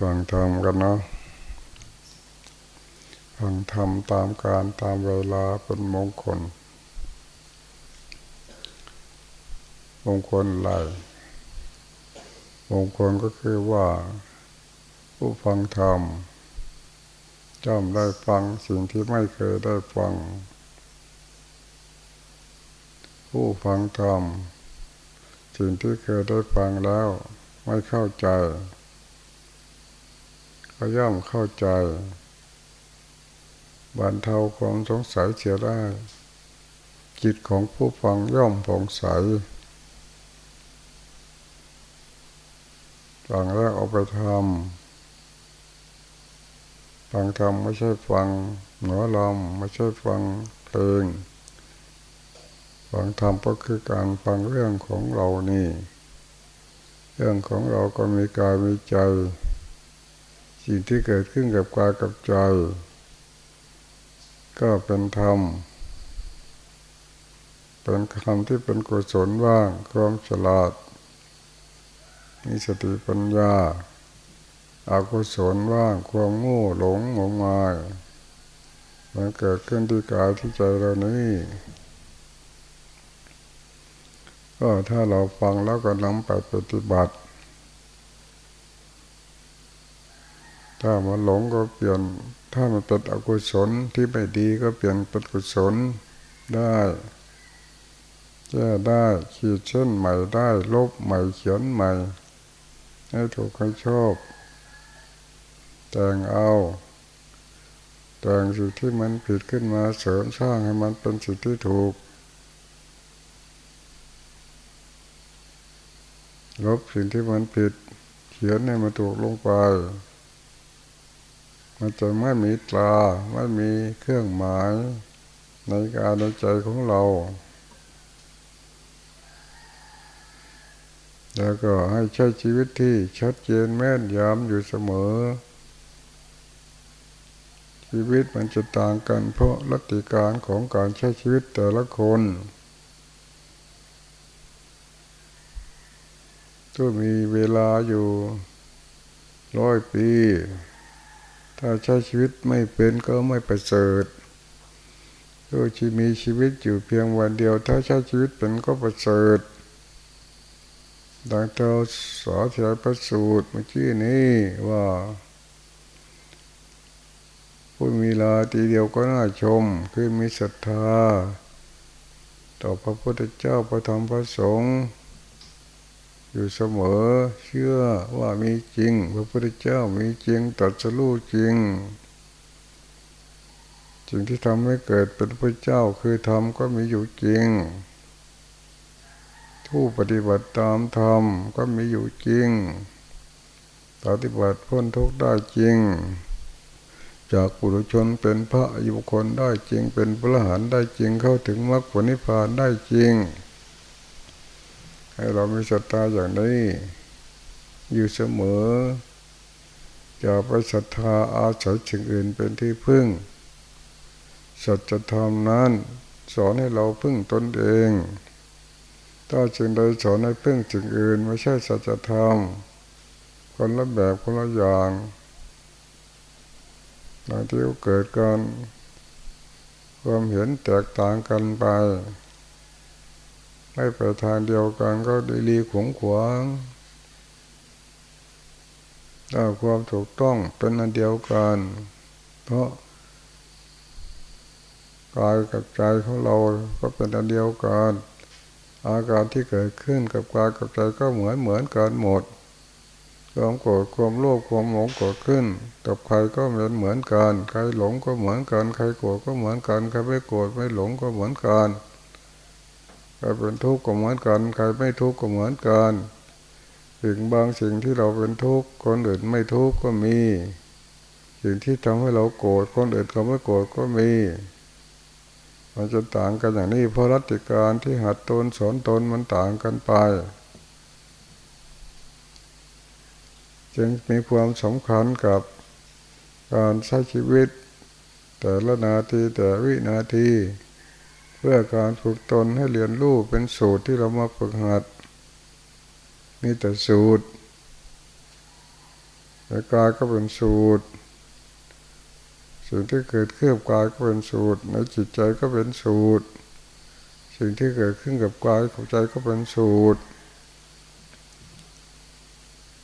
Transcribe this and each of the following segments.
ฟังธรรมกันเนาะฟังธรรมตามการตามเวลาเป็นมงคล มงคลอะไรมงคลก็คือว่า ผู้ฟังธรรมจำได้ฟังสิ่งที่ไม่เคยได้ฟัง ผู้ฟังธรรมสิ่งที่เคยได้ฟังแล้วไม่เข้าใจ ก็ย่อมเข้าใจบรรเทาความสงสัยเสียได้ จิตของผู้ฟังย่อมผ่องใสฟังแล้วเอาไปทำฟังธรรมไม่ใช่ฟังหนอลมไม่ใช่ฟังเพลงฟังธรรมก็คือการฟังเรื่องของเรานี่ เรื่องของเราก็มีกายมีใจ สิ่งที่เกิดขึ้นกับกายกับใจ ก็เป็นธรรม เป็นคำที่เป็นกุศลว่างความฉลาด มีสติปัญญาอากุศลว่างความโง่หลงงมงายมันเกิดขึ้นที่กายที่ใจเรานี้ก็ถ้าเราฟังแล้วก็นำไปปฏิบัติ ถ้ามันหลงก็เปลี่ยน ถ้ามันเป็นอกุศลที่ไม่ดีก็เปลี่ยนเป็นกุศลได้แก้ได้ขีดเช่นใหม่ได้ลบใหม่เขียนใหม่ ให้ถูกให้ชอบ แต่งเอา แต่งสิ่งที่มันผิดขึ้นมาเสริมสร้างให้มันเป็นสิ่งที่ถูกลบสิ่งที่มันผิด เขียนให้มันถูกลงไป มันจะไม่มีตราไม่มีเครื่องหมายในการในใจของเรา แล้วก็ให้ใช้ชีวิตที่ชัดเจนแม่นยำอยู่เสมอ ชีวิตมันจะต่างกันเพราะลัทธิการของการใช้ชีวิตแต่ละคนก็มีเวลาอยู่ร้อยปี ถ้าใช้ชีวิตไม่เป็นก็ไม่ประเสริฐก็ชีมีชีวิตอยู่เพียงวันเดียว ถ้าใช้ชีวิตเป็นก็ประเสริฐดังเจ้าสอเสียประสูตรเมื่อกี้นี้ว่าผู้มีลาทีเดียวก็น่าชม คือมีศรัทธา ต่อพระพุทธเจ้าพระธรรมพระสงฆ์ อยู่เสมอ เชื่อว่ามีจริง พระพุทธเจ้ามีจริงตัดสรู้จริงสิ่งที่ทำให้เกิดเป็นพระเจ้าคือธรรมก็มีอยู่จริง ผู้ปฏิบัติตามธรรมก็มีอยู่จริง ปฏิบัติพ้นทุกข์ได้จริง จากปุถุชนเป็นพระอยู่คนได้จริง เป็นพระหันได้จริงเข้าถึงมรรคผลนิพพานได้จริง ให้เรามีศรัทธาอย่างนี้ อยู่เสมออย่าไปศรัทธาอาศัยสิ่งอื่นเป็นที่พึ่งสัจธรรมนั้น สอนให้เราพึ่งตนเองถ้าจึงใดสอนให้พึ่งสิ่งอื่นไม่ใช่สัจธรรมคนละแบบคนละอย่างบางทีก็เกิดการความเห็นแตกต่างกันไป ไม่ไปทางเดียวกันก็ดีลีขงขวางถ้าความถูกต้องเป็นอันเดียวกัน เพราะกายกับใจของเราก็เป็นอันเดียวกัน อาการที่เกิดขึ้นกับกายกับใจก็เหมือนเหมือนกันหมดความโกรธความโลภความหลงเกิดขึ้นกับใครก็เหมือนเหมือนกัน ใครหลงก็เหมือนกัน ใครโกรธก็เหมือนกัน ใครไม่โกรธไม่หลงก็เหมือนกัน ใครเป็นทุกข์ก็เหมือนกัน ใครไม่ทุกข์ก็เหมือนกันสิ่งบางสิ่งที่เราเป็นทุกข์คนอื่นไม่ทุกข์ก็มี สิ่งที่ทำให้เราโกรธคนอื่นเขาไม่โกรธก็มีมันจะต่างกันอย่างนี้เพราะรัติการที่หัดตนสอนตนมันต่างกันไป จึงมีความสำคัญกับการใช้ชีวิต แต่ละนาทีแต่วินาที พื่อการฝึกตนให้เรียนรู้เป็นสูตรที่เรามาฝึกหัดนี่แต่สูตรในกายก็เป็นสูตร สิ่งที่เกิดขึ้นกับกายก็เป็นสูตร ในจิตใจก็เป็นสูตร สิ่งที่เกิดขึ้นกับกายกับใจก็เป็นสูตร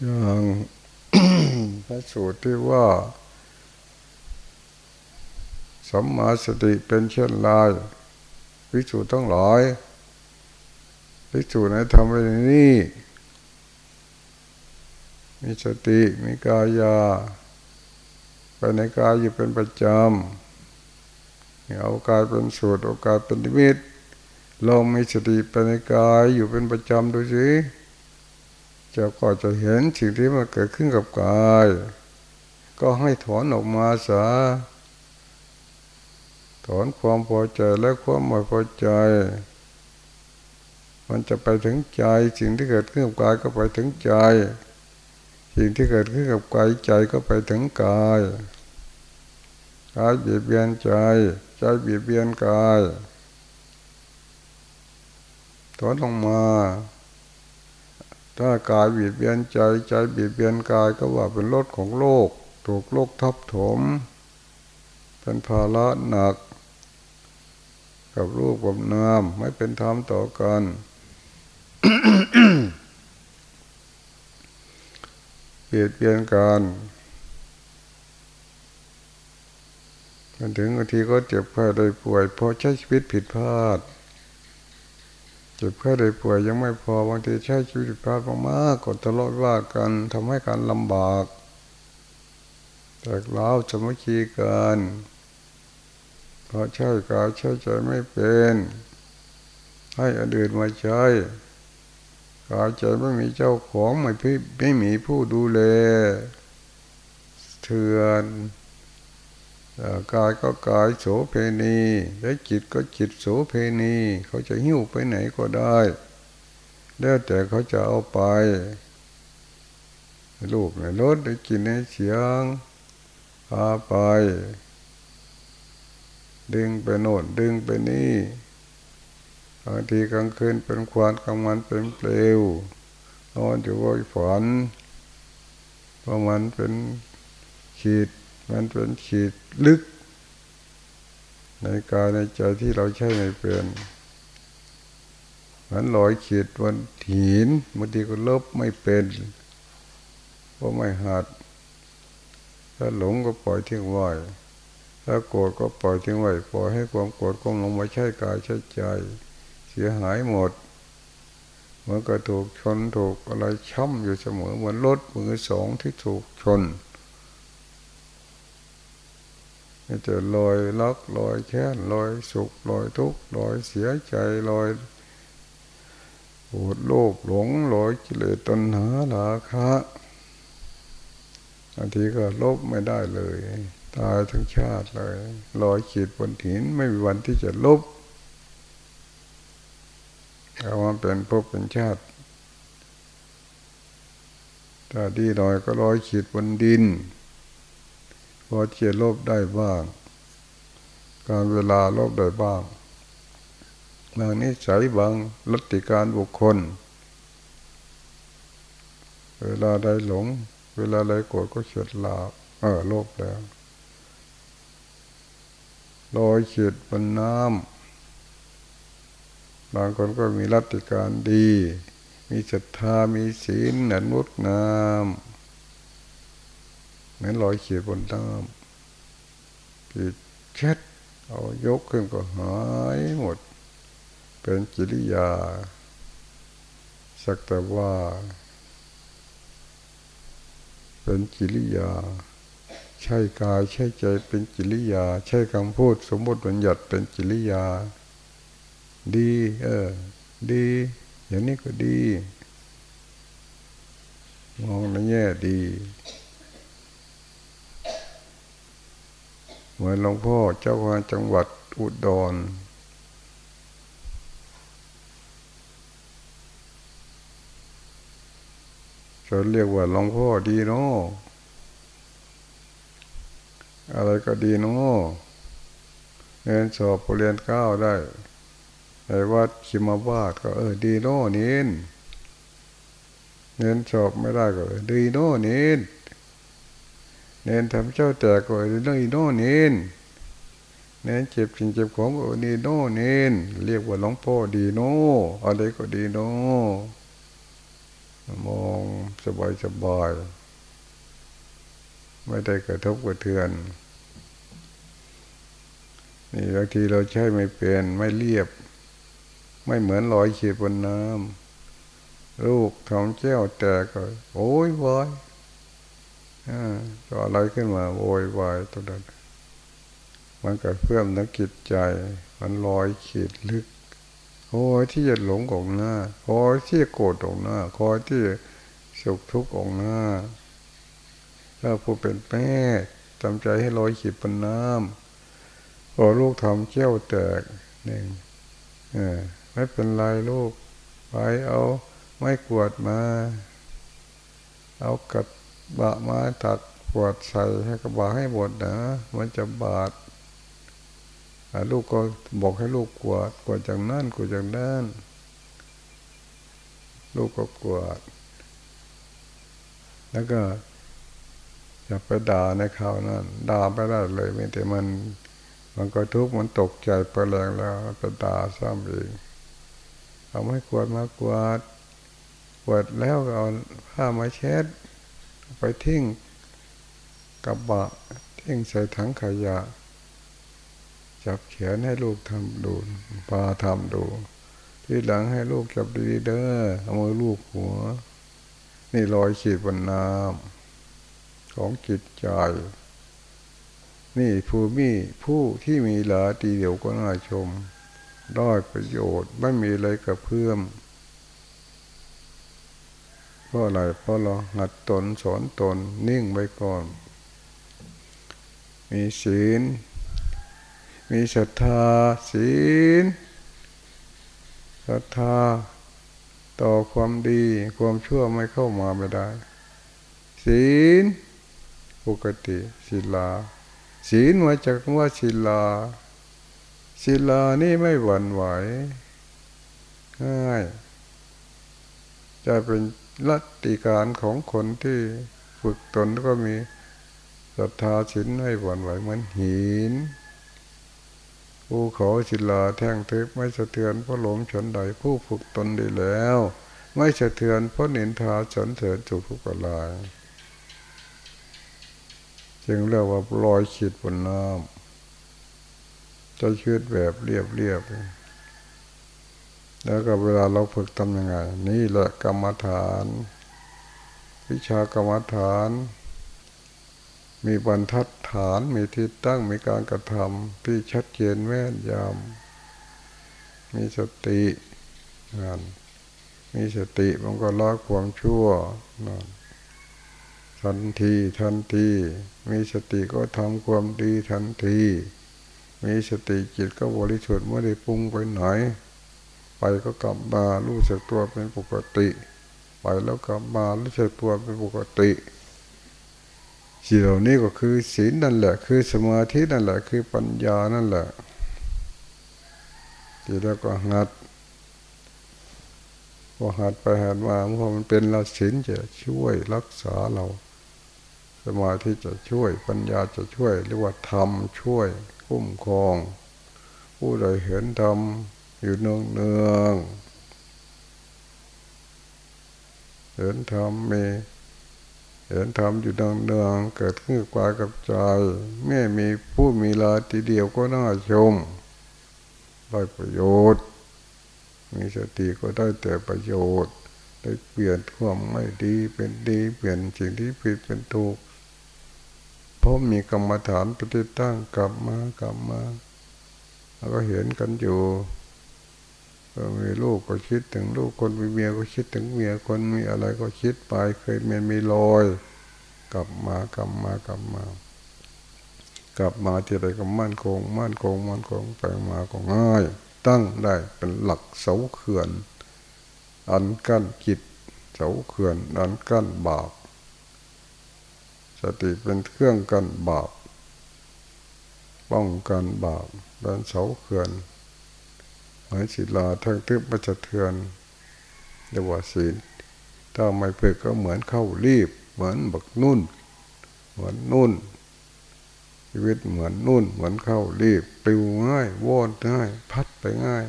อย่างพระสูตรที่ว่าสัมมาสติเป็นเช่นไร วิจูต้องหลายวิจูในทำไปนี้มีสติมีกายาไปในกายอยู่เป็นประจำเอากายเป็นสูตรเอากายเป็นนิมิตลองมีสติไปในกายอยู่เป็นประจำดูสิจะก็จะเห็นสิ่งที่มันเกิดขึ้นกับกาย ก็ให้ถอนออกมาซะ อนความพอใจและความไม่พอใจ มันจะไปถึงใจสิ่งที่เกิดขึ้นกับกายก็ไปถึงใจ สิ่งที่เกิดขึ้นกับกายใจก็ไปถึงกายกายเบียดเบียนใจ ใจเบียดเบียนกายถอนลงมา ถ้ากายเบียดเบียนใจใจเบียดเบียนกายก็ว่าเป็นรถของโลก ถูกโลกทับถม เป็นภาระหนัก กับรูปกับนามไม่เป็นธรรมต่อกันเปลี่ยนเปลี่ยนกันจนถึงบางทีก็เจ็บไข้ได้ป่วย เพราะใช้ชีวิตผิดพลาด เจ็บไข้ได้ป่วยยังไม่พอบางทีใช้ชีวิตผิดพลาดมากๆกดทะเลาะว่ากันทำให้การลำบากแต่เราจะไม่คีกัน เพราะใช้กายใช้ใจไม่เป็น ให้อดีตมาใช้กายใจไม่มีเจ้าของไม่พี่ไม่มีผู้ดูแลเถื่อนกายก็กายโสเพณีและจิตก็จิตโสเพณี เขาจะหิ้วไปไหนก็ได้แล้วแต่เขาจะเอาไปลูกในรถได้กินในเสียงพาไป ดึงไปโน่นดึงไปนี่บางทีกลางคืนเป็นควานกลางวันเป็นเปลวนอนอยู่ว่าฝันเพราะมันเป็นขีด มันเป็นขีดลึก ในกายในใจที่เราใช้ในเป็นมันลอยขีดบนหินบางทีก็ลบไม่เป็นเพราะไม่หัดถ้าหลงก็ปล่อยทิ้งไว้ ถ้าโกรธก็ปล่อยทิ้งไว้ปล่อยให้ความโกรธก้มลงมาใช้กายใช้ใจ เสียหายหมดเหมือนกับถูกชนถูกอะไรช่ำอยู่เสมอเหมือนรถมือสองที่ถูกชนจะลอยลักลอยแค้นลอยสุขลอยทุกข์ลอยเสียใจลอยปวดโลภหลงลอยกิเลสตัณหาลาคะบางทีก็ลบไม่ได้เลย ตายทั้งชาติเลยลอยขีดบนหินไม่มีวันที่จะลบเอามาเป็นภพเป็นชาติถ้าดีหน่อยก็ร้อยขีดบนดินพอเจียลบได้บ้าง การเวลาลบได้บ้างบางนิสัยบางลัทธิการบุคคล เวลาได้หลง เวลาได้โกรธก็เฉีดลาเออลบแล้ว ลอยเฉีดบนน้ำบางคนก็มีรัติการดี มีศรัทธามีศีลหนันงดงามเหมือนลอยขียบนน้ำที่เช็ดเอายกขึ้นก็หายหมด เป็นกิริยา สักแต่ว่า เป็นกิริยา ใช่กายใช่ใจเป็นกิริยา ใช่คำพูดสมบติบัญญัติเป็นกิริยา ดี เออ ดี อย่างนี้ก็ดี มองในแง่ดีเหมือนหลวงพ่อเจ้าวาจังหวัดอุดรจะเรียกว่าหลวงพ่อดีเนาะ อะไรก็ดีเนาะเรียนสอบเรียนก้าวได้ไอ้วัดคิมาวาดก็เออดีโน่นินเงินชอบไม่ได้ก็ดีโน่นินเน้นทำเจ้าแต่ก็เรื่องอีโน่น้นเน้นเจ็บสิ่งเจ็บของก็นีโน่น้นเรียกว่าหลวงพ่อดีโน่อะไรก็ดีโน่มองสบายสบาย ไม่ได้กระทบกระเทือน นี่บางทีเราใช้ไม่เป็นไม่เรียบ ไม่เหมือนรอยขีดบนน้ำลูกของเจ้าแต่ก็โอ้ยวายก็อะไรขึ้นมาโวยวายตรงนั้นมันก็เพื่อมนักจิตใจ มันลอยขีดลึกคอยที่จะหลงของหน้าคอยที่จะโกรธของหน้าคอยที่สุขทุกข์ของหน้า ถ้าผู้เป็นแม่ทำใจให้ลอยขีดบนน้ำพอลูกทำเจ้าแตกหนึ่งไม่เป็นไรลูก ไปเอาไม้กวดมา เอากัดบะมาตัดปวดใส่ให้กระบาให้หมดนะ มันจะบาดลูกก็บอกให้ลูกกวดกวดจากนั่นกวดจากนั่นลูกก็กวดแล้วก็ อย่าไปด่าในข่าวนั้นด่าไปได้เลยไม่แต่มัน มันก็ทุกข์มันตกใจไปแรงแล้วไปด่าซ้ำเองเอาไม่กวดมากวดกวดแล้วเอาผ้ามาเช็ด ไปทิ้งกับบะทิ้งใส่ถังขยะ จับเขียนให้ลูกทำดูพาทำดูที่หลังให้ลูกจับดีเด้อเอามือลูกหัว นี่รอยขีดบนน้ำ ของจิตใจ นี่ผู้มีผู้ที่มีหลาตีเดียวก็น่าชม ได้ประโยชน์ไม่มีอะไรกับเพื่อมเพราะอะไรเพราะเราหัดตนสอนตนนิ่งไว้ก่อน มีศีล มีศรัทธาศีลศรัทธาต่อความดีความชั่วไม่เข้ามาไม่ได้ ศีล กติศิลา ศีลมาจากว่าศิลา ศิลานี่ไม่หวั่นไหวง่าย จะเป็นลัทธิการของคนที่ฝึกตนก็มีศรัทธาศีลไม่หวั่นไหวเหมือนหินภูเขาศิลาแท่งทึบไม่สะเทือนเพราะหลมฉนใดผู้ฝึกตนดีแล้ว ไม่สะเทือนเพราะนินทาฉนเถิดจุกทุกลาย จึงเรียกว่าลอยขีดบนน้ำจะชืดแบบเรียบเรียบแล้วก็เวลาเราฝึกทำยังไง นี่แหละกรรมฐาน วิชากรรมฐาน มีบรรทัดฐานมีที่ตั้งมีการกระทำที่ชัดเจนแม่นยำมีสติงานมีสติมันก็ละความชั่วนั่น ทันทีทันที มีสติก็ทำความดีทันที มีสติจิตก็บริสุทธิ์ไม่ได้ปุ้งไปไหน ไปก็กลับมารู้สึกตัวเป็นปกติ ไปแล้วกลับมารู้สึกตัวเป็นปกติสิ่งเหล่านี้ก็คือศีลนั่นแหละ คือสมาธินั่นแหละ คือปัญญานั่นแหละที่แล้วก็หัดพอหัดไปหัดมาพอมันเป็นเราศีลจะช่วยรักษาเรา สมาธิจะช่วย ปัญญาจะช่วย เรียกว่าธรรมช่วยคุ้มครอง ผู้ใดเห็นธรรมอยู่เนืองเนืองเห็นธรรมมีเห็นธรรมอยู่เนืองเนืองเกิดขึ้นกว่ากับใจแม่มีผู้มีลาทีเดียวก็น่าชมได้ประโยชน์ มีสติก็ได้แต่ประโยชน์ ได้เปลี่ยนความไม่ดีเป็นดี เปลี่ยนสิ่งที่ผิดเป็นถูก เพราะมีกรรมฐานปฏิตั้งกลับมากลับมา แล้วก็เห็นกันอยู่มีลูกก็คิดถึงลูกคนมีเมียก็คิดถึงเมียคนมีอะไรก็คิดไปเคยมีมีลอย กลับมากลับมากลับมา กลับมาที่ใดก็มั่นคง มั่นคงมั่นคงไปมาก็ง่าย ตั้งได้เป็นหลักเสาเขื่อน อันกั้นจิตเสาเขื่อน อันกั้นบาป สติเป็นเครื่องกันบาป ป้องกันบาปเป็นเสาเขื่อนเหมือนศิลาทั้งทึบประจเทือนเรียกว่าศีลถ้าไม่ฝึกก็เหมือนเข้ารีบ เหมือนบักนุ่นเหเหมือนนุ่น ชีวิตเหมือนนุ่น เหมือนเข้ารีบปลิวง่ายว่อนง่าย พัดไปง่าย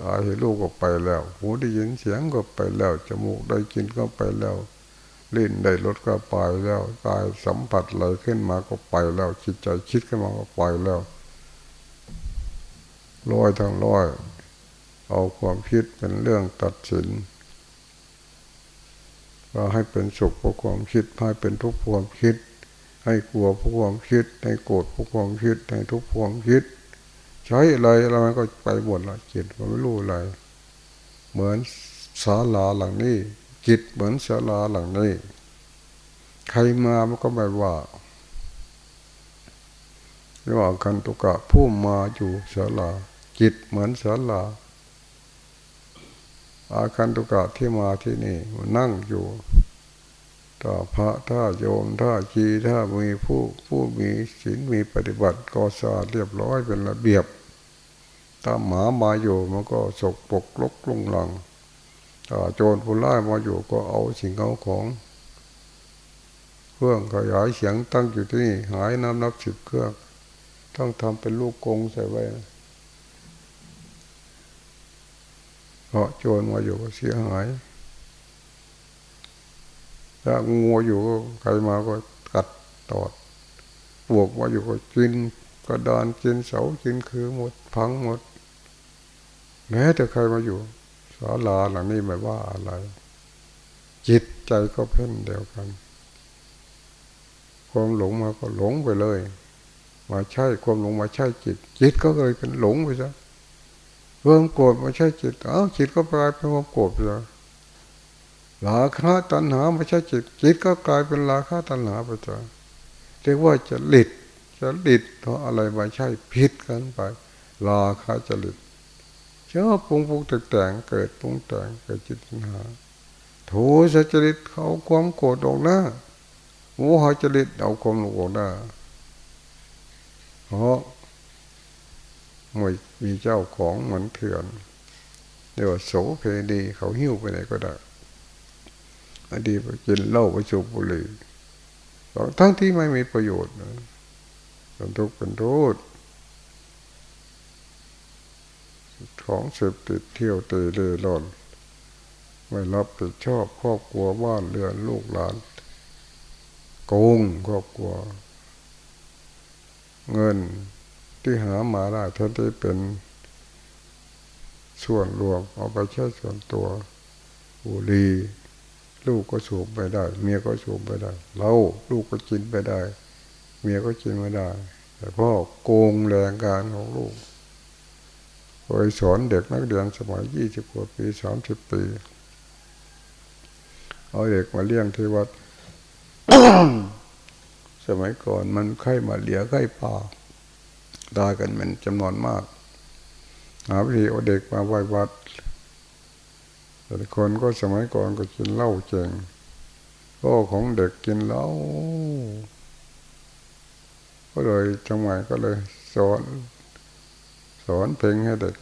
ตาเห็นลูกก็ไปแล้ว หูได้ยินเสียงก็ไปแล้ว จมูกได้กินก็ไปแล้ว ลิ้นได้รสก็ไปแล้วกายสัมผัสอะไรขึ้นมาก็ไปแล้วจิตใจคิดขึ้นมาก็ไปแล้วลอยทั้งลอยเอาความคิดเป็นเรื่องตัดสินว่าให้เป็นสุขเพราะความคิดให้เป็นทุกข์ความคิด ให้กลัวเพราะความคิด ให้โกรธเพราะความคิดให้ทุกข์ความคิด ใช้อะไรแล้วมันก็ไปหมดละจิตมันไม่รู้อะไร เหมือนศาลาหลังนี้ จิตเหมือนศาลาหลังนี้ ใครมามันก็ไม่ว่าเรียกว่ากันตุกะผู้มาอยู่ศาลา จิตเหมือนศาลา อาคันตุกะที่มาที่นี่นั่งอยู่ถ้าพระถ้าโยมถ้าชีถ้ามีผู้ผู้มีศีลมีปฏิบัติก็สะอาดเรียบร้อยเป็นระเบียบ ถ้าหมามาอยู่มันก็สกปกลกลุงหลัง โจรผู้ร้ายมาอยู่ก็เอาสิ่งเอาของเครื่องขยายเสียงตั้งอยู่ที่นี่หายน้ำนับสิบเครื่อง ต้องทำเป็นลูกกงใส่ไว้เพราะโจรมาอยู่ก็เสียหายถ้างูอยู่ใครมาก็กัดตอดปวกมาอยู่ก็กินกระดานกินเสากินคือหมดพังหมดแม้แต่ใครมาอยู่ ศาลาหลังนี้ไม่ว่าอะไร จิตใจก็เพ่นเดียวกัน ความหลงมาก็หลงไปเลย มาใช่ความหลงมาใช่จิต จิตก็เลยเป็นหลงไปซะความโกรธม่ใช่จิตเอ้าจิตก็กลายเป็นความโกรธเลยราคะตัณหาไม่ใช่จิต จิตก็กลายเป็นราคะตัณหาไปจ้ะเรียกว่าจะหลิดจะหลิดเพราะอะไรม่ใช่ผิดกันไปราคะจะหลิด ชอบปรุงปรุงแต่แต่งเกิดปรุงแต่งเกิดจิตปัญหาโทสะจริตเขาความโกรธออกหน้าโมหะจริตเอาความหลงออกหน้าเพราะไม่มีเจ้าของเหมือนเถื่อนเดี๋ยวโสเพดีเขาหิ้วไปไหนก็ได้อดีไปกินเหล้าไปสูบบุหรี่ทั้งที่ไม่มีประโยชน์เป็นทุกข์เป็นโทษ ของเสพติดเที่ยวเตะเล่ร่อนไม่รับผิดชอบครอบครัวบ้านเรือนลูกหลานโกงครอบครัว เงินที่หามาได้ท่านที่เป็นส่วนรวมเอาไปใช้ส่วนตัวบุรีลูกก็สูบไปได้ เมียก็สูบไปได้ เราลูกก็กินไปได้ เมียก็กินไม่ได้ แต่พ่อโกงแรงการของลูก เคยสอนเด็กนักเรียนสมัยยี่สิบกว่าปีสามสิบปีเอาเด็กมาเลี้ยงที่วัด สมัยก่อนมันไข้มาเหลียไข้ป่าตายกันเป็นจำนวนมาก หาวิธีเอาเด็กมาไว้วัด แต่คนก็สมัยก่อนก็กินเหล้าเจงพ่อของเด็กกินเหล้าก็เลยจังหวะก็เลยสอน สอนเพลงให้เด็ก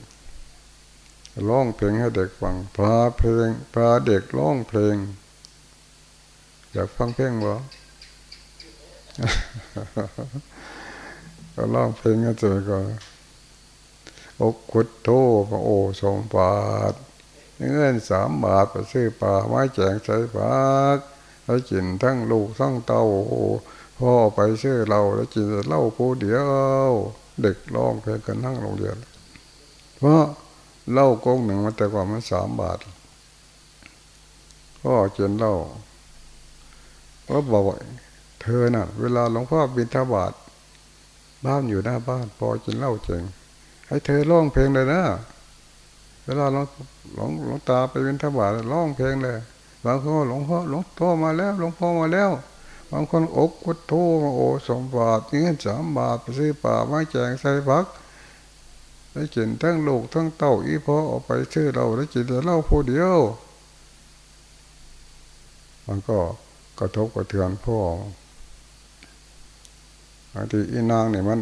ร้องเพลงให้เด็กฟังพาเพลงพาเด็กร้องเพลง อยากฟังเพลงบ่ก็ร้องเพลงก็เจอก็อกขุดโตพระโอสองบาทเงินสามบาทไปซื้อปลาไม้แจงใส่ผักแล้วกินทั้งลูกทั้งเต้าพ่อไปซื้อเราแล้วกินเหล้าผู้เดียว เด็กร้องเพลงกันทั้งโรงเรียน เพราะเล้ากงหนึ่งมันแต่ก่อนมันสามบาทพ่อกินเล้าก็บอกเธอน่ะ เวลาหลวงพ่อบินทบาทบ้านอยู่หน้าบ้านพอกินเหล้าเจงให้เธอร้องเพลงเลยนะเวลาหลวงหลวงหลวงตาไปเป็นทบาทร้องเพลงเลยบางคนหลวงพ่อหลวงพ่อมาแล้ว หลวงพ่อมาแล้ว บางคนอกกุดโทมาโอสมบาทเงินสามบาทไปซื้อป่าไม้แจงใส่พักได้กินทั้งลูกทั้งเต่าอีพ่อออกไปซื้อเราได้กินแต่เล้าผู้เดียว มันก็กระทบกระเทือนพ่อบางทีอีนางเนี่ยมัน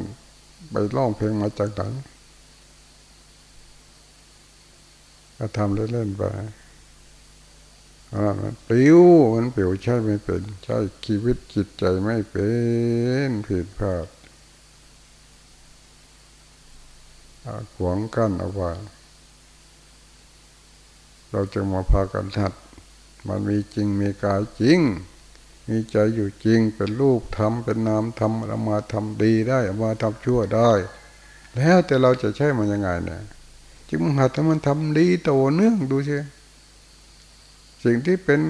ไปร้องเพลงมาจากไหนก็ทำเล่นๆไป มันปิวมันปลิวใช่ไม่เป็น ใช่ชีวิตจิตใจไม่เป็นผิดพลาดขวงกั้นเอาไว้เราจะมาพากันทัด มันมีจริงมีกายจริง มีใจอยู่จริงเป็นรูปทำเป็นนามทำเอามาทำดีได้เอามาทำชั่วได้ แล้วแต่เราจะใช้มันยังไงเนี่ยจึงหัดให้มันทำดีโตเนื่องดูใช่ สิ่งที่เป็น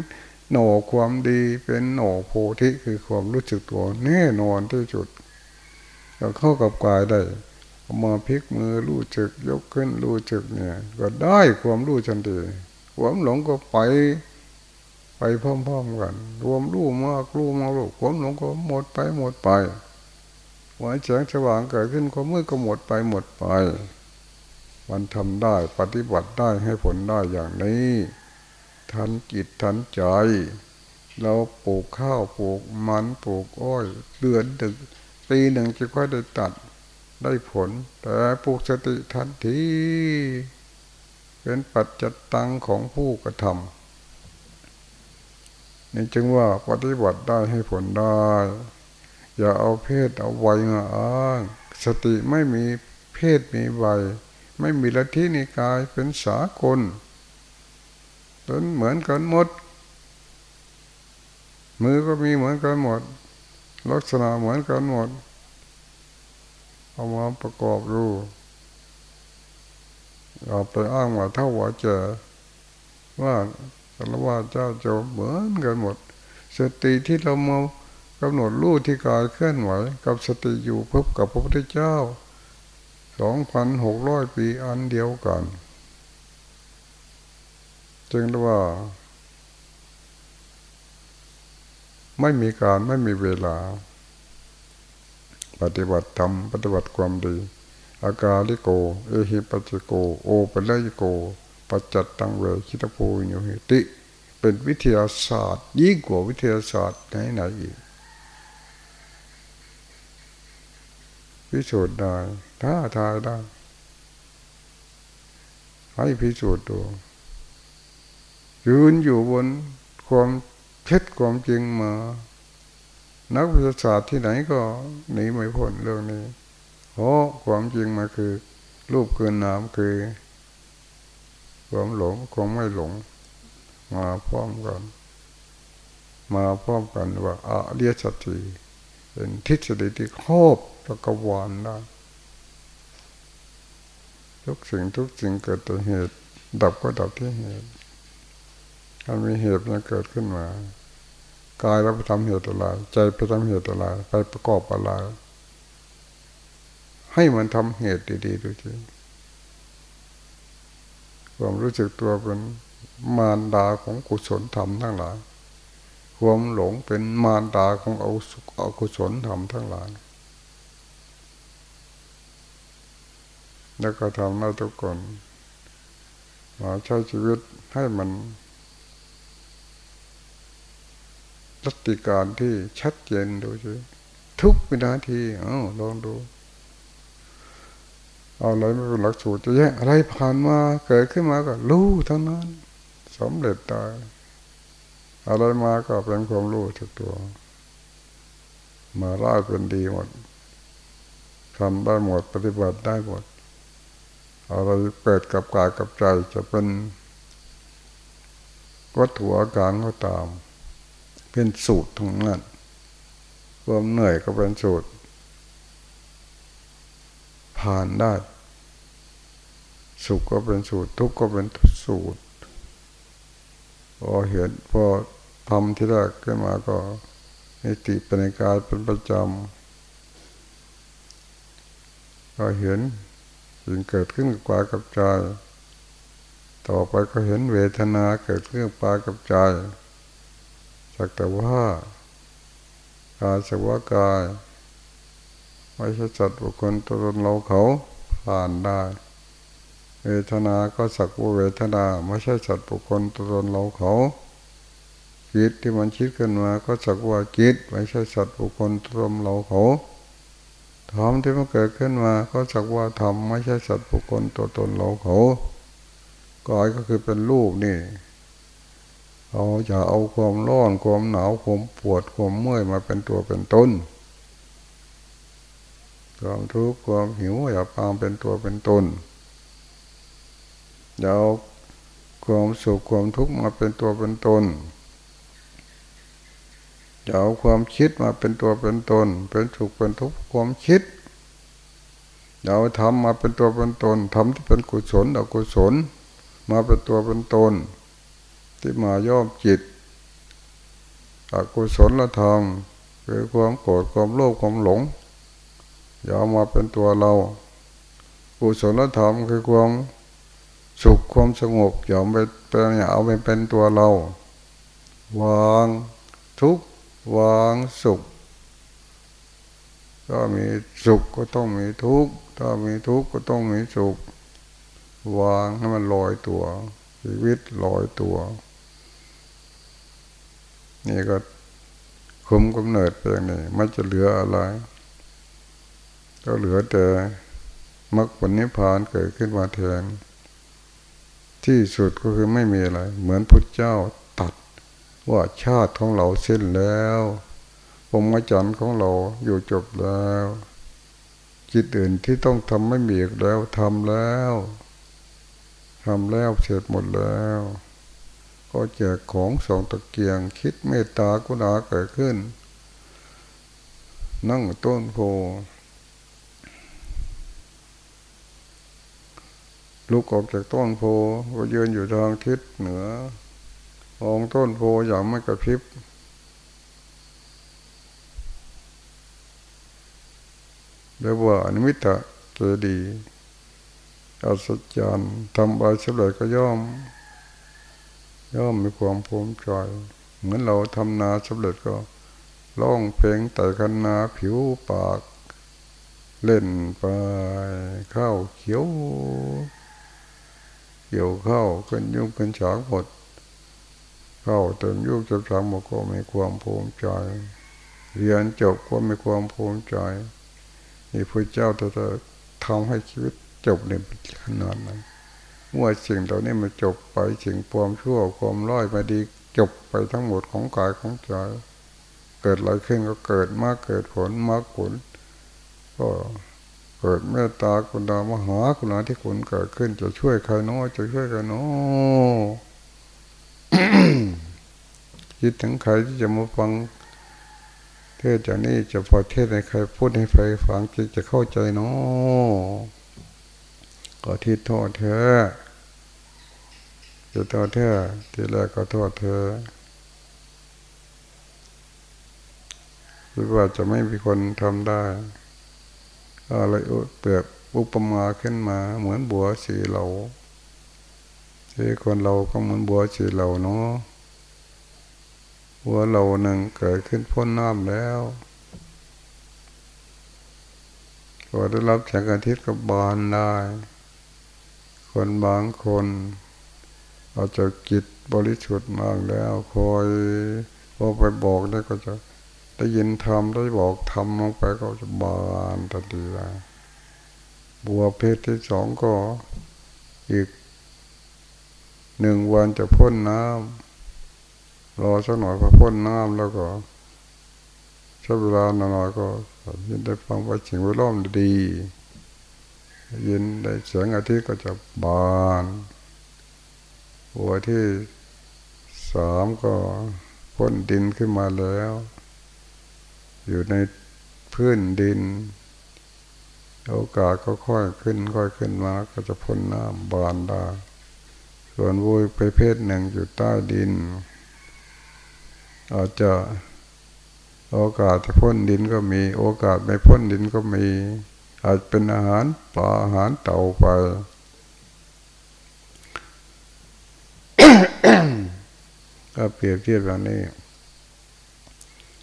หน่อความดีเป็นหน่อโพธิคือความรู้สึกตัวแน่นอนที่สุดเราเข้ากับกายได้เอามาพลิกมือรู้จึกยกขึ้นรู้จึกเนี่ย ก็ได้ความรู้ชันทีความหลงก็ไปไปพร้อมๆกัน รวมรู้มากรู้มากรู้ความหลงก็หมดไปหมดไปวันแสงสว่างเกิดขึ้นความมืดก็หมดไปหมดไป มันทำได้ปฏิบัติได้ให้ผลได้อย่างนี้ ทันจิตทันใจ เราปลูกข้าวปลูกมันปลูกอ้อยเดือนดึกปีหนึ่งจะค่อยได้ตัดได้ผล แต่ปลูกสติทันทีเป็นปัจจตังของผู้กระทำนี่จึงว่าปฏิบัติได้ให้ผลได้ อย่าเอาเพศเอาวัยมาอ้างสติไม่มีเพศมีวัยไม่มีละที่นิกายเป็นสากล เป็นเหมือนกันหมด มือก็มีเหมือนกันหมด ลักษณะเหมือนกันหมด เอามาประกอบดูเอาไปอ้างว่าเท่าว่าเจอว่าสารว่าเจ้าโจเหมือนกันหมด สติที่เรามากำหนดรู้ที่กายเคลื่อนไหว กับสติอยู่พบกับพระพุทธเจ้าสองพันหกร้อยปีอันเดียวกัน จึงว่า ไม่มีการไม่มีเวลา ปฏิบัติธรรมปฏิบัติความดี อากาลิโก เอหิปัจโก โอปัญญโก ปัจจัตตังเวคิตโพโยหิติ เป็นวิทยาศาสตร์ยิ่งกว่าวิทยาศาสตร์ไหนไหนอีกพิสูจน์ได้ท้าทายได้ให้พิสูจน์ดู ยืนอยู่บนความเท็จความจริงมา นักวิทยาศาสตร์ที่ไหนก็หนีไม่พ้นเรื่องนี้เพราะความจริงมาคือ รูปคือน้ำคือ ความหลงความไม่หลง มาพร้อมกัน มาพร้อมกันว่าอาเรียสติเป็นทิศดีที่ครอบตะกวานได้ทุกสิ่งทุกสิ่งเกิดแต่เหตุ ดับก็ดับที่เหตุ มันมีเหตุมันเกิดขึ้นมากายเราไปทำเหตุอะไร ใจไปทำเหตุอะไร ไปประกอบอะไร ให้มันทำเหตุดีๆดูทีความรู้สึกตัวเป็นมารดาของกุศลธรรมทั้งหลาย ความหลงเป็นมารดาของเอาสุขอกุศลธรรมทั้งหลาย แล้วก็ทำให้ทุกคนมาใช้ชีวิตให้มัน รัติการที่ชัดเจนดูสิทุกวินาทีเอาลองดู เอาอะไรไม่เป็นหลักสูตรจะแยกอะไรผ่านมาเกิดขึ้นมาก็รู้ทั้งนั้นสำเร็จตายอะไรมาก็เป็นความรู้ทุกตัว มาไล่เป็นดีหมดทำได้หมดปฏิบัติได้หมดอะไรเกิดกับกายกับใจจะเป็นวัตถุอาการก็ตาม เป็นสูตรทั้งนั้นความเหนื่อยก็เป็นสูตร ผ่านได้ สุขก็เป็นสูตร ทุกข์ก็เป็นสูตรพอเห็นพอทำที่แรกขึ้นมาก็นิติเป็นกายเป็นประจำก็เห็นสิ่งเกิดขึ้นกับกายกับใจ ต่อไปก็เห็นเวทนาเกิดขึ้นกับกายกับใจ สักแต่ว่ากายสักว่ากายไม่ใช่สัตว์บุคคลตัวตนเราเขาผ่านได้ เวทนา ก็สักว่าเวทนา ไม่ใช่สัตว์บุคคลตัวตนเราเขาจิตที่มันคิดขึ้นมาก็สักว่าจิตไม่ใช่สัตว์บุคคลตนเราเขาธรรมที่มันเกิดขึ้นมาก็สักว่าธรรมไม่ใช่สัตว์บุคคลตัวตนเราเขากายก็คือเป็นรูปนี่ เอาอย่าเอาความร้อนความหนาวความปวดความเมื่อยมาเป็นตัวเป็นต้นความทุกข์ความหิวอย่าพามเป็นตัวเป็นตนอย่าเอาความสุขความทุกข์มาเป็นตัวเป็นตนอย่าเอาความคิดมาเป็นตัวเป็นตน เป็นสุขเป็นทุกข์ความคิดอย่าเอาธรรมาเป็นตัวเป็นตนธรรมที่เป็นกุศลเอากุศล มาเป็นตัวเป็นตน ที่มาย่อมจิตอกุศลธรรมคือความโกรธความโลภความหลงอย่ามาเป็นตัวเรากุศลธรรมคือความสุขความสงบอย่าไปเป็นอย่าเอาไปเป็นตัวเรา วางทุกวางสุข ถ้ามีสุขก็ต้องมีทุกข์ถ้ามีทุกข์ก็ต้องมีสุข วางให้มันลอยตัวชีวิตลอยตัว นี่ก็คุมกำเนิดเพียงนี้มันจะเหลืออะไร ก็เหลือแต่มรรคผลนิพพานเกิดขึ้นมาแทน ที่สุดก็คือไม่มีอะไร เหมือนพุทธเจ้าตัดว่าชาติของเราเส้นแล้วพรมจันทร์ของเราอยู่จบแล้วจิตอื่นที่ต้องทำไม่มีอีกแล้วทำแล้วทำแล้วเสร็จหมดแล้ว ก็แจกของสองตะเกียง คิดเมตตากุณาเกิดขึ้น นั่งต้นโพลุกออกจากต้นโพก็ยืนอยู่ทางทิศเหนือมองต้นโพอย่างไม่กระพริบ เรียกว่าอนิมิตะเกดีอัศจรรย์ทำไปสำเร็จก็ย่อม ย่อมมีความภูมิใจเหมือนเราทำนาสำเร็จก็ร้องเพลงแต่กันนาผิวปาก เล่นไปข้าวเขียว เกี่ยวเข้าขึ้นยุ่งขึ้นฉางหมดเข้าเต็มยุ่งจนฉางหมก็มีความภูมิใจ เรียนจบก็มีความภูมิใจนี่พระเจ้าจะทำให้ชีวิตจบในขนาดนั้น เมื่อสิ่งเหล่านี้มันจบไปสิ่งความชั่วความร้อยมาดีจบไปทั้งหมดของกายของใจเกิดอะไรขึ้นก็เกิดมากเกิดผลมากผล ก็เกิดเมตตาคุณดามหาคุณาที่คุณเกิดขึ้น จะช่วยใครน้อจะช่วยใครน้อคิดถึงใครที่จะมาฟัง เทศจากนี้จะพอเทศให้ใครพูดให้ใครฟังจะจะเข้าใจนาะก็ทิศโทษเธอ จะโทษเธอทีแรกก็โทษเธอคิดว่าจะไม่มีคนทำได้อะไรเปลือกอุปมาขึ้นมา เหมือนบัวสีเหลาที่คนเราก็เหมือนบัวสีเหลาเนาะบัวเหลาหนึ่งเกิดขึ้นพ้นน้ำแล้วพอได้รับแสงอาทิตย์ก็บานได้ คนบางคน อาจจะจิตบริสุทธิ์มากแล้วคอยพอไปบอกได้ก็จะได้ยินธรรมได้บอกธรรมลงไปก็จะบานทันทีละบัวเพศที่สองก็อีกหนึ่งวันจะพ่นน้ำรอสักหน่อยพอพ่นน้ำแล้วก็ใช้เวลาหน่อยก็ยินได้ฟังว่าสิ่งแวดล้อมดียินได้เสียงอาทิตย์ก็จะบาน บัวที่สามก็พ่นดินขึ้นมาแล้ว อยู่ในพื้นดิน โอกาสก็ค่อยขึ้น ค่อยขึ้นมาก็จะพ้นน้ำบานได้ส่วนวุยไปเพศหนึ่งอยู่ใต้ดิน อาจจะโอกาสจะพ้นดินก็มี โอกาสไม่พ้นดินก็มี อาจเป็นอาหารปลาอาหารเต่าไป ก็เปรียบเทียบแบบนี้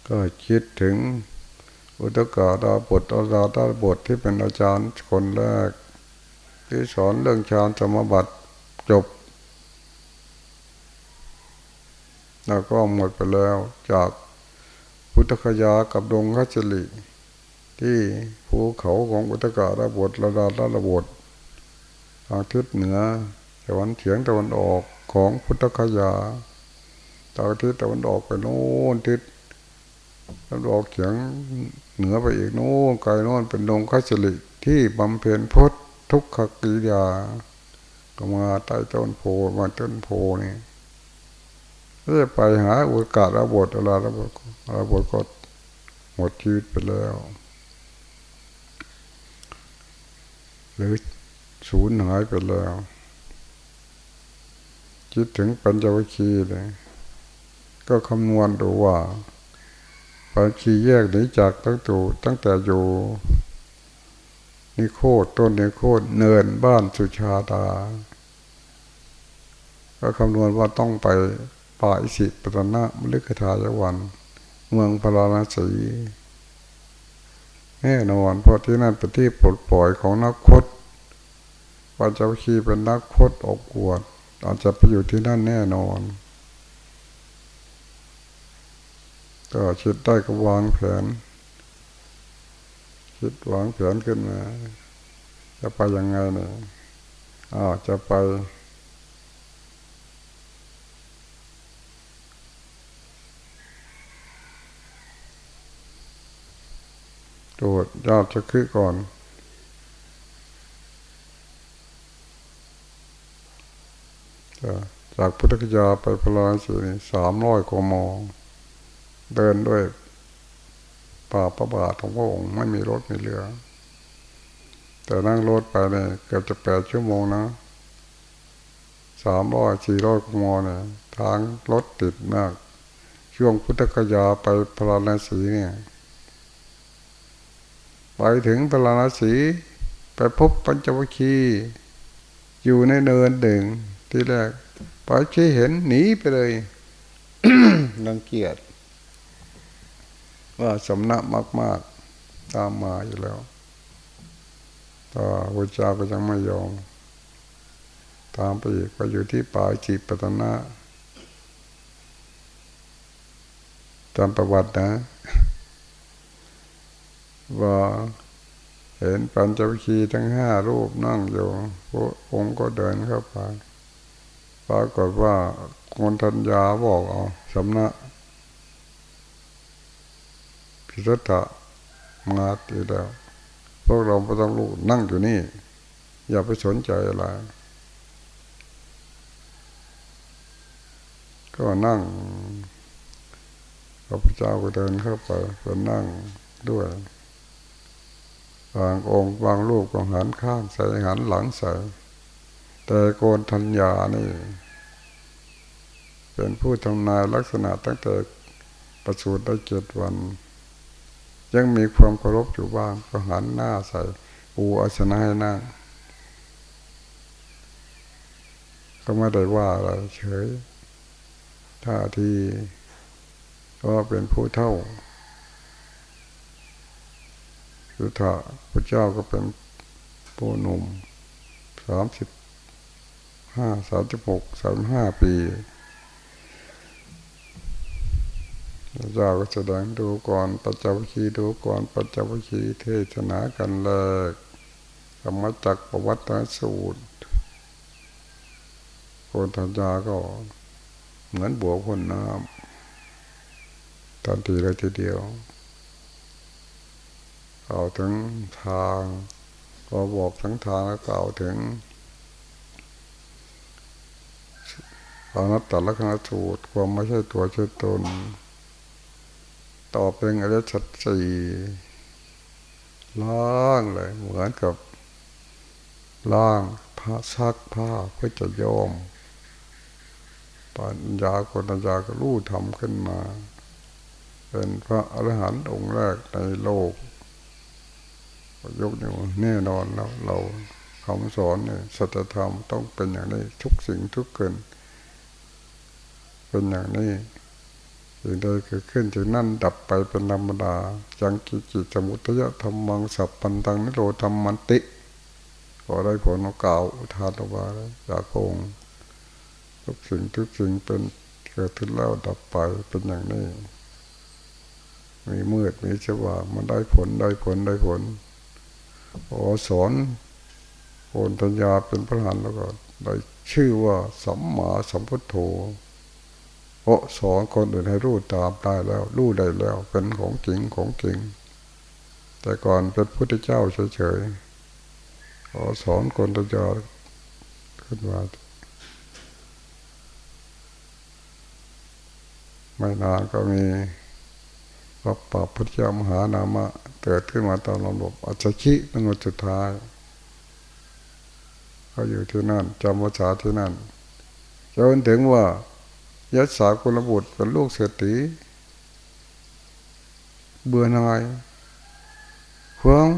ก็คิดถึงอุตกาดาบทอาราดาบทที่เป็นอาจารย์คนแรก ที่สอนเรื่องฌานสมบัติจบ แล้วก็หมดไปแล้วจากพุทธคยากับดงคัจลิที่ภูเขาของอุตกาดาบทระดาดาบททางทิศเหนือตะวันเฉียงตะวันออก ของพุทธคยาตากทิศตะวันออกไปโน่นทิศตะวันออกเฉียงเหนือไปอีกโน่นไกลโน่นเป็นดงคัสลิที่บำเพ็ญพุทธทุกขกิริยาก็มาใต้ต้นโพมาต้นโพนี่จะไปหาโอกาสระบทอะไรระบทระบทก็หมดชีวิตไปแล้ว หรือสูญหายไปแล้ว คิดถึงปัญจวัคคีย์เลย ก็คำนวณดูว่าปัญจคีแยกหนีจากตั้งตัวตั้งแต่อยู่นิโคตต้นนิโคตเนินบ้านสุชาดาก็คำนวณว่าต้องไปป่าอิสิปตนะมฤคทายวัน เมืองพราณสีแน่นอนเพราะที่นั่นเป็นที่ปลดปล่อยของนักคดปัญจวัคคีย์เป็นนักคดอบกวด อาจจะไปอยู่ที่นั่นแน่นอนก็คิดได้ก็วางแผน คิดวางแผนขึ้นมา จะไปยังไงเนี่ยอ้าวจะไป ตรวจยอดจะคือก่อน จากพุทธคยาไปพลานสีสามร้อยกมเดินด้วยป่าประบาทของพระองค์ไม่มีรถมีเรือ แต่นั่งรถไปเนี่ยเกือบจะแปดชั่วโมงนะสามร้อยสี่ร้อยกมเนี่ยทางรถติดมาก ช่วงพุทธคยาไปพลานสีเนี่ยไปถึงพลานสีไปพบปัญจวัคคีย์อยู่ในเนินหนึ่ง ที่แรกพอชี้เห็นหนีไปเลยนังเกียจว่าสำนักมาก ๆ ตามมาอยู่แล้วต่อพระเจ้าก็ยังไม่ยอมตามไปอีกไปอยู่ที่ป่าจีปตนะตามประวัตินะ ว่าเห็นปัญจวิคีทั้งห้ารูปนั่งอยู่พระองค์ก็เดินเข้าไป ปรากฏว่าคนทัญญาบอกเอาสำนักพิรัตะมาตีแล้ว พวกเราไม่ต้องรู้นั่งอยู่นี่ อย่าไปสนใจอะไร ก็นั่งพระพุทธเจ้าก็เดินเข้าไปก็นั่งด้วยบางองค์บางรูปก็หันข้างใส่หันหลังใส่ แต่โกนทัญญานี่ เป็นผู้ทำนายลักษณะตั้งแต่ประสูติได้เจ็ดวัน ยังมีความเคารพอยู่บ้างก็หันหน้าใส่ปูอาสนะให้นั่งก็ไม่ได้ว่าอะไรเฉยท่าทีก็เป็นผู้เท่าสุธาพระเจ้าก็เป็นผู้หนุ่มสามสิบ ห้าสามสิบหกสามห้าปีพระเจ้าก็แสดงดูก่อนปัจจวัคคีดูก่อนปัจจวัคคีเทศนากันแรกธรรมจักประวัติสูตรคนธัญญาก็เหมือนบัวพ่นน้ำทันทีเลยทีเดียวกล่าวถึงทางพอบอกทั้งทางแล้วกล่าวถึง อนัตตลักษณสูตรความไม่ใช่ตัวใช่ตน ต่อเป็นอริยสัจสี่ล่างเลย เหมือนกับล่างผ้าซักผ้าเพื่อจะยอมปัญญาคนปัญญาก็รู้ทำขึ้นมา เป็นพระอรหันต์องค์แรกในโลกยกนิ้วแน่นอนแล้วเราคำสอนเนี่ยสัจธรรมต้องเป็นอย่างนี้ทุกสิ่งทุกเกิน เป็นอย่างนี้สิ่งใดเกิดขึ้นจากนั่นดับไปเป็นธรรมดาจังกิจิสมุทยธรรมังสัพพันตังนิโรธรรมันติพอได้ผลเก่าอุทานออกมาจากองทุกสิ่งทุกสิ่งเป็นเกิดขึ้นแล้วดับไปเป็นอย่างนี้ มีมืดมีสว่างมันได้ผลได้ผลได้ผลอสอนโอนปัญญาเป็นพระหันแล้วก็ได้ชื่อว่าสัมมาสัมพุทโธ เพราะสอนคนอื่นให้รู้ตามได้แล้ว รู้ได้แล้ว เป็นของจริงของจริง แต่ก่อนเป็นพุทธเจ้าเฉยๆขอสอนคนตัวยอขึ้นมาไม่นานก็มีพระปาพุทธเจ้ามหานามะเกิดขึ้นมาตอนลำบอัจฉริเป็นวันสุดท้ายเขาอยู่ที่นั่นจำภาษาที่นั่นจนถึงว่า ยัสากุลบุตรเป็นลูกเศรษฐีเบื่อหน่ายเฟือง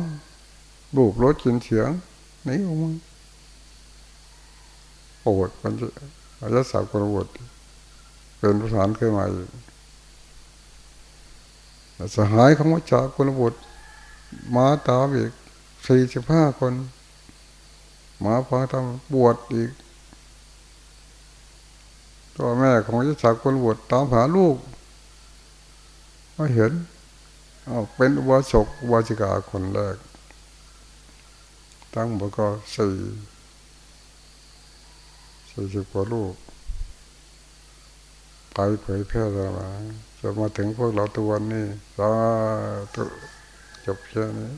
รูปรถจินเสียงนี่ออกมาโอดมันจะยัสากุลบุตรเป็นภาษาขึ้นมาอีกสหายของวัชจากุลบุตรมาตามอีกสี่สิบห้าคน มาพาทำบวชอีก ตัวแม่ของยิสากลบุตรตามหาลูกมาเห็นเอาเป็นอุบาสกอุบาสิกาคนแรก ตั้งบก็สี่สี่สิบกว่าลูกไปเผยแพร่ธรรมะจะมาถึงพวกเราตัวนี้สาธุจบแค่นี้